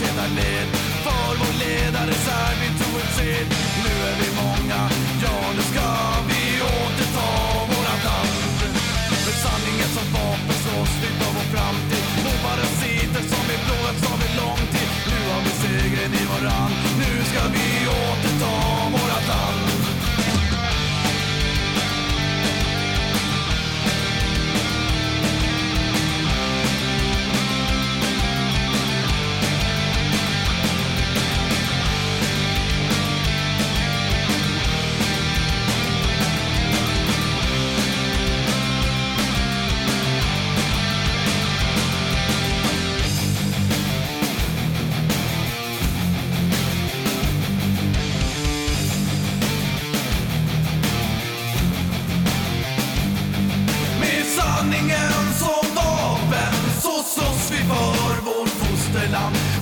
redan ned. För vår ledares arv vi tog en sed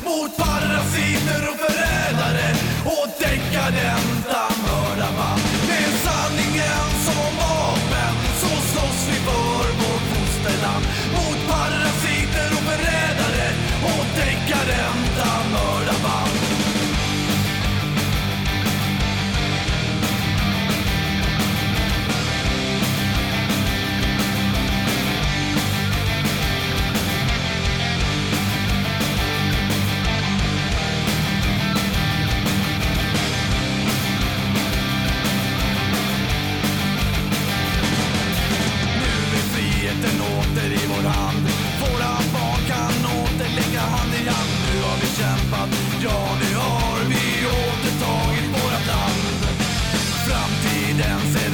mot parasiter och förrädare och deckaren down.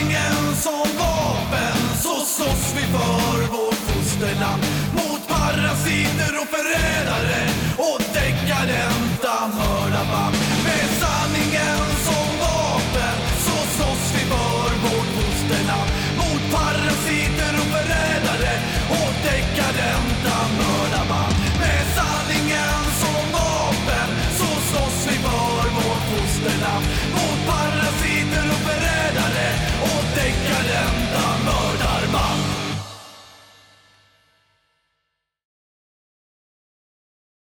Sanningen som vapen så slåss vi för vårt fosterland. Mot parasiter och förrädare.